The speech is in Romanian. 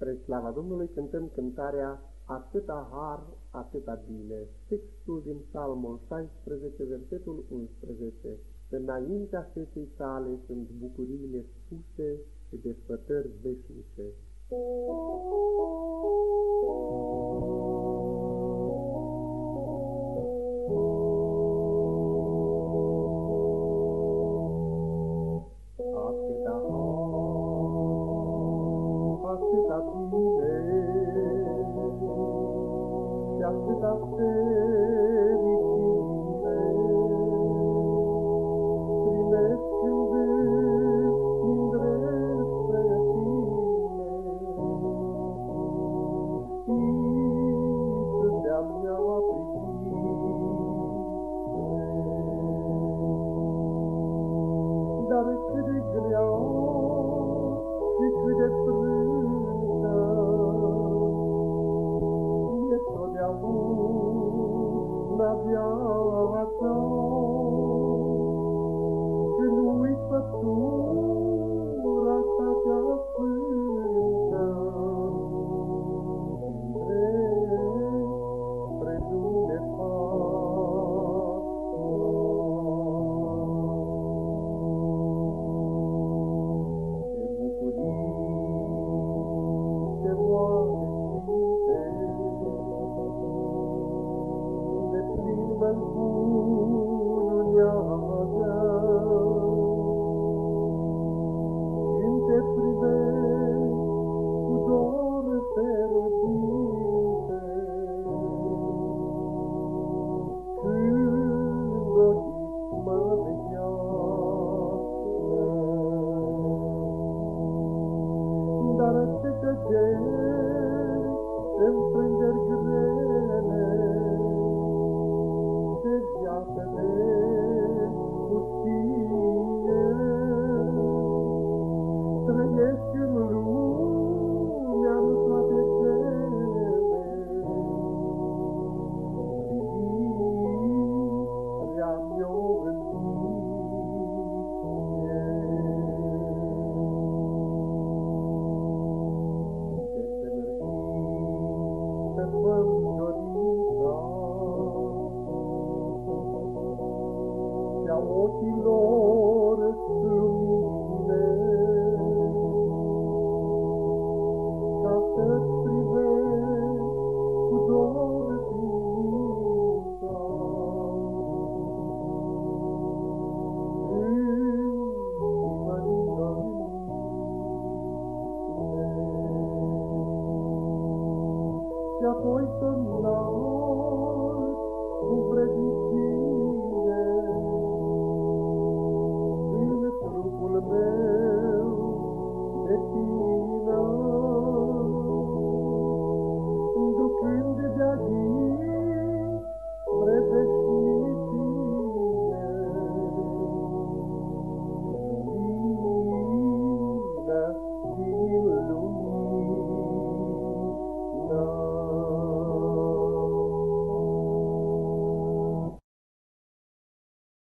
Spre slava Domnului cântăm cântarea Atâta har, atâta bine. Textul din Psalmul 16, versetul 11. Înaintea feței tale sunt bucuriile spuse și desfătări veșnice. Atâta fericire. Primesc când îndrept pe tine, Iisuse-a mea Dar cât de grea încununiază. Când ochilor lumine, ca să-ți privesc cu dor ființa. În și apoi să-mi cu vrednicie